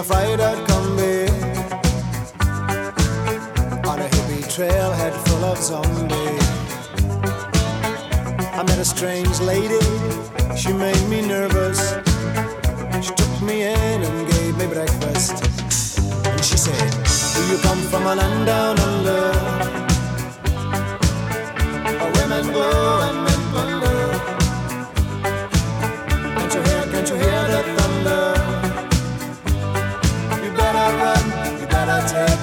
a fried-out combi on a hippie trailhead full of zombies. I met a strange lady, she made me nervous. She took me in and gave me breakfast. And she said, Do you come from Ananda?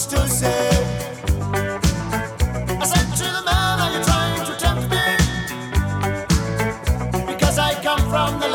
much to say. I said to the man, Are you trying to tempt me? Because I come from the